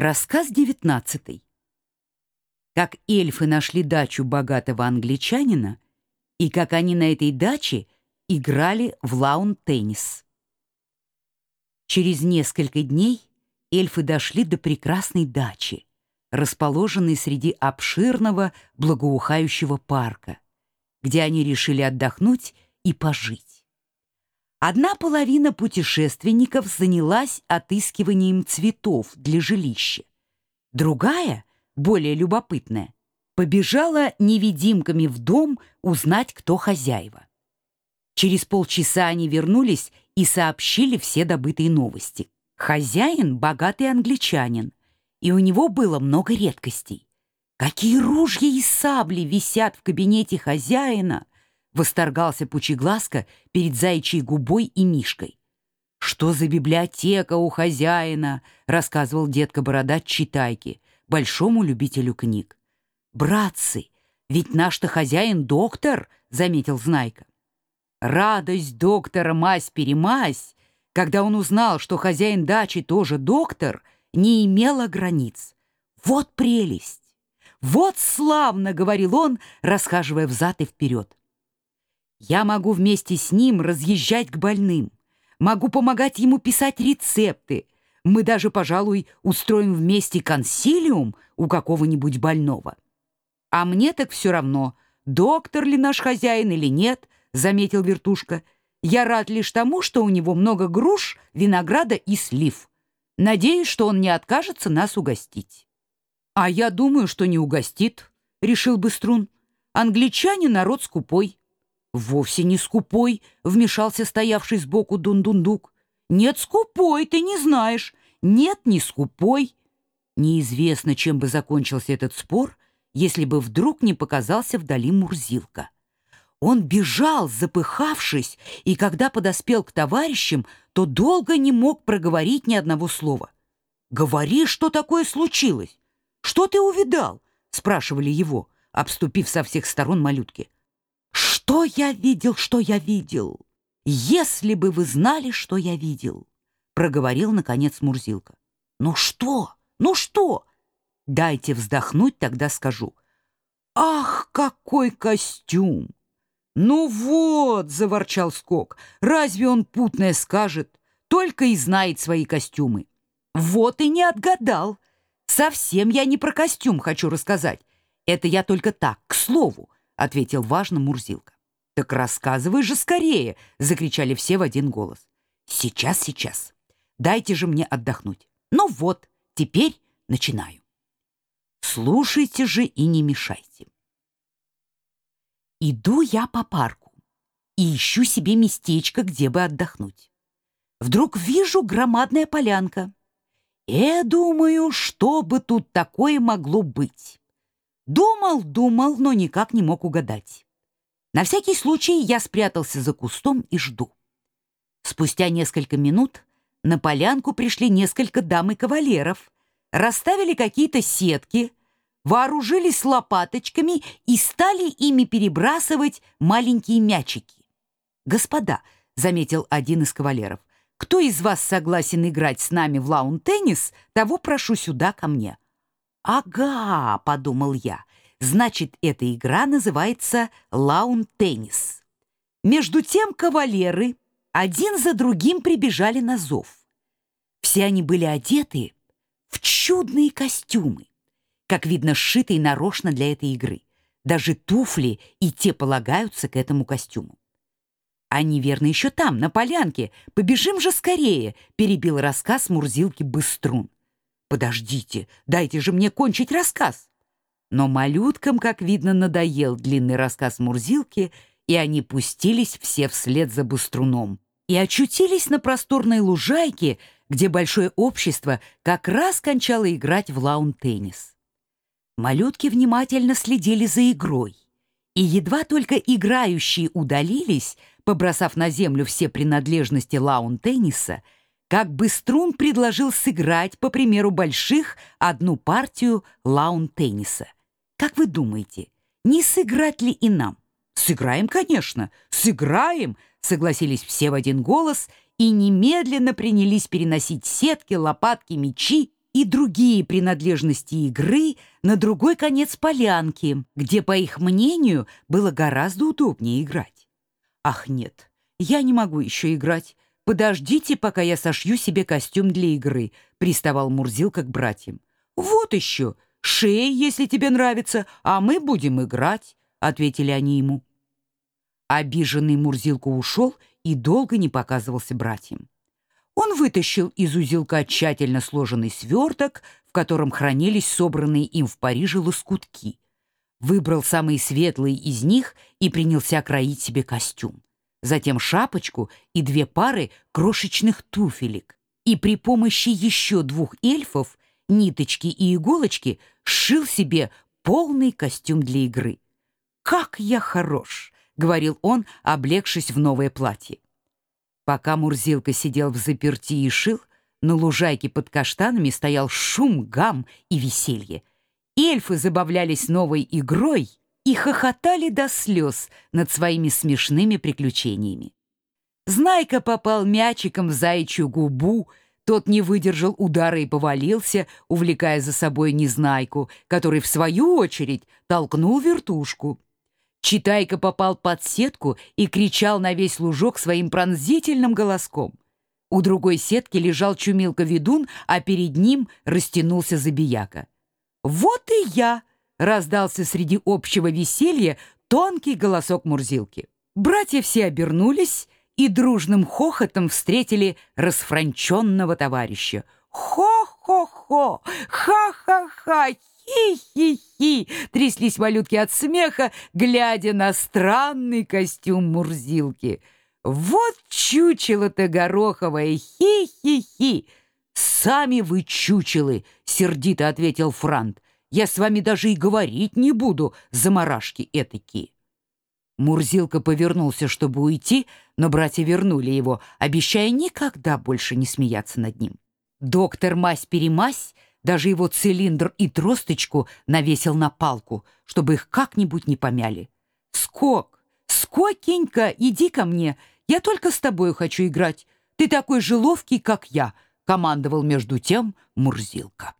Рассказ девятнадцатый. Как эльфы нашли дачу богатого англичанина и как они на этой даче играли в лаун-теннис. Через несколько дней эльфы дошли до прекрасной дачи, расположенной среди обширного благоухающего парка, где они решили отдохнуть и пожить. Одна половина путешественников занялась отыскиванием цветов для жилища. Другая, более любопытная, побежала невидимками в дом узнать, кто хозяева. Через полчаса они вернулись и сообщили все добытые новости. Хозяин — богатый англичанин, и у него было много редкостей. Какие ружья и сабли висят в кабинете хозяина — восторгался Пучеглазка перед заячьей губой и мишкой. «Что за библиотека у хозяина?» — рассказывал детка Бородач Читайки, большому любителю книг. «Братцы, ведь наш-то хозяин доктор», — заметил Знайка. Радость доктора мась-перемась, когда он узнал, что хозяин дачи тоже доктор, не имела границ. «Вот прелесть! Вот славно!» — говорил он, расхаживая взад и вперед. Я могу вместе с ним разъезжать к больным, могу помогать ему писать рецепты. Мы даже, пожалуй, устроим вместе консилиум у какого-нибудь больного. А мне так все равно, доктор ли наш хозяин или нет, заметил Вертушка. Я рад лишь тому, что у него много груш, винограда и слив. Надеюсь, что он не откажется нас угостить. А я думаю, что не угостит, решил Быструн. Англичане народ скупой. «Вовсе не скупой», — вмешался стоявший сбоку Дундундук. «Нет, скупой, ты не знаешь. Нет, не скупой». Неизвестно, чем бы закончился этот спор, если бы вдруг не показался вдали Мурзилка. Он бежал, запыхавшись, и когда подоспел к товарищам, то долго не мог проговорить ни одного слова. «Говори, что такое случилось? Что ты увидал?» — спрашивали его, обступив со всех сторон малютки. Что я видел, что я видел? Если бы вы знали, что я видел, проговорил наконец Мурзилка. Ну что? Ну что? Дайте вздохнуть, тогда скажу. Ах, какой костюм! Ну вот, заворчал Скок. Разве он путное скажет? Только и знает свои костюмы. Вот и не отгадал. Совсем я не про костюм хочу рассказать. Это я только так, к слову, ответил важно Мурзилка. «Так рассказывай же скорее!» — закричали все в один голос. «Сейчас, сейчас. Дайте же мне отдохнуть. Ну вот, теперь начинаю. Слушайте же и не мешайте. Иду я по парку и ищу себе местечко, где бы отдохнуть. Вдруг вижу громадная полянка. Я думаю, что бы тут такое могло быть. Думал, думал, но никак не мог угадать. На всякий случай я спрятался за кустом и жду. Спустя несколько минут на полянку пришли несколько дам и кавалеров, расставили какие-то сетки, вооружились лопаточками и стали ими перебрасывать маленькие мячики. «Господа», — заметил один из кавалеров, «кто из вас согласен играть с нами в лаун-теннис, того прошу сюда ко мне». «Ага», — подумал я, Значит, эта игра называется лаун-теннис. Между тем кавалеры один за другим прибежали на зов. Все они были одеты в чудные костюмы, как видно, сшитые нарочно для этой игры. Даже туфли и те полагаются к этому костюму. Они, верно, еще там, на полянке. Побежим же скорее, перебил рассказ Мурзилки Быструн. Подождите, дайте же мне кончить рассказ. Но малюткам, как видно, надоел длинный рассказ Мурзилки, и они пустились все вслед за Буструном и очутились на просторной лужайке, где большое общество как раз кончало играть в лаун-теннис. Малютки внимательно следили за игрой, и едва только играющие удалились, побросав на землю все принадлежности лаун-тенниса, как бы Струн предложил сыграть, по примеру больших, одну партию лаун-тенниса. Как вы думаете, не сыграть ли и нам? Сыграем, конечно, сыграем, согласились все в один голос и немедленно принялись переносить сетки, лопатки, мечи и другие принадлежности игры на другой конец полянки, где, по их мнению, было гораздо удобнее играть. «Ах, нет, я не могу еще играть. Подождите, пока я сошью себе костюм для игры», — приставал Мурзилка к братьям. «Вот еще, шей, если тебе нравится, а мы будем играть», — ответили они ему. Обиженный Мурзилка ушел и долго не показывался братьям. Он вытащил из узелка тщательно сложенный сверток, в котором хранились собранные им в Париже лоскутки. Выбрал самые светлые из них и принялся кроить себе костюм. Затем шапочку и две пары крошечных туфелек. И при помощи еще двух эльфов, ниточки и иголочки, сшил себе полный костюм для игры. «Как я хорош!» — говорил он, облегшись в новое платье. Пока Мурзилка сидел в заперти и шил, на лужайке под каштанами стоял шум, гам и веселье. Эльфы забавлялись новой игрой и хохотали до слез над своими смешными приключениями. Знайка попал мячиком в заячью губу, тот не выдержал удара и повалился, увлекая за собой Незнайку, который, в свою очередь, толкнул вертушку. Читайка попал под сетку и кричал на весь лужок своим пронзительным голоском. У другой сетки лежал чумилка-ведун, а перед ним растянулся забияка. «Вот и я!» — раздался среди общего веселья тонкий голосок Мурзилки. Братья все обернулись и дружным хохотом встретили расфранченного товарища. «Хо-хо-хо! Ха-ха-ха! Хи-хи-хи! Тряслись малютки от смеха, глядя на странный костюм Мурзилки. Вот чучело-то гороховое! Хи-хи-хи! Сами вы чучелы! Сердито ответил Франт. Я с вами даже и говорить не буду, заморашки этакие. Мурзилка повернулся, чтобы уйти, но братья вернули его, обещая никогда больше не смеяться над ним. Доктор Мась-перемась даже его цилиндр и тросточку навесил на палку, чтобы их как-нибудь не помяли. «Скок! Скокенька, иди ко мне! Я только с тобой хочу играть. Ты такой же ловкий, как я!» — командовал между тем Мурзилка.